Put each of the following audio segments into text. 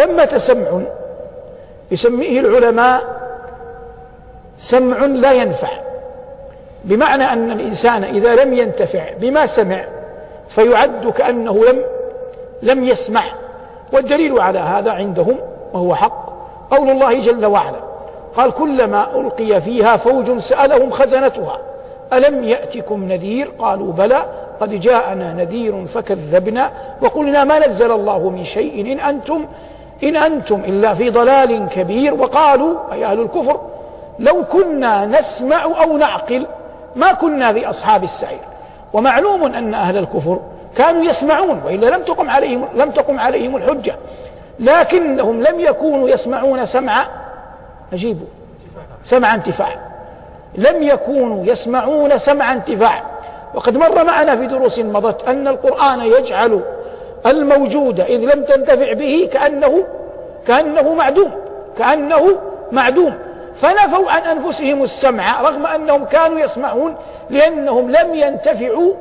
ثمة سمع يسميه العلماء سمع لا ينفع. بمعنى أن الإنسان إذا لم ينتفع بما سمع فيعد كأنه لم لم يسمع. والدليل على هذا عندهم وهو حق قول الله جل وعلا. قال كلما ألقي فيها فوج سألهم خزنتها. ألم يأتكم نذير؟ قالوا بلى. قد جاءنا نذير فكذبنا. وقلنا ما نزل الله من شيء إن أنتم إن أنتم إلا في ضلال كبير وقالوا أي أهل الكفر لو كنا نسمع أو نعقل ما كنا في أصحاب السعير. ومعلوم أن أهل الكفر كانوا يسمعون وإلا لم تقم عليهم لم تقم عليهم الحجة. لكنهم لم يكونوا يسمعون سمع أجيبوا سمع انتفاع لم يكونوا يسمعون سمع انتفاع وقد مر معنا في دروس مضت أن القرآن يجعل الموجود إذ لم تنتفع به كأنه كأنه معدوم كأنه معدوم. فنفوا عن أنفسهم السمع رغم أنهم كانوا يسمعون لأنهم لم ينتفعوا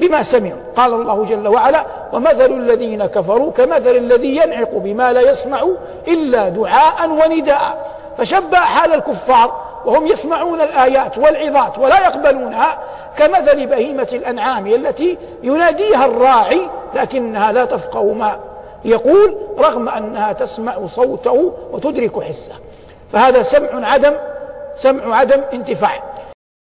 بما سمعوا. قال الله جل وعلا ومثل الذين كفروا كمثل الذي ينعق بما لا يسمع إلا دعاء ونداء. فشبه حال الكفار وهم يسمعون الآيات والعظات ولا يقبلونها كمثل بهيمة الأنعام التي يناديها الراعي لكنها لا تفقه ما يقول رغم أنها تسمع صوته وتدرك حسه. فهذا سمع عدم سمع عدم انتفاع.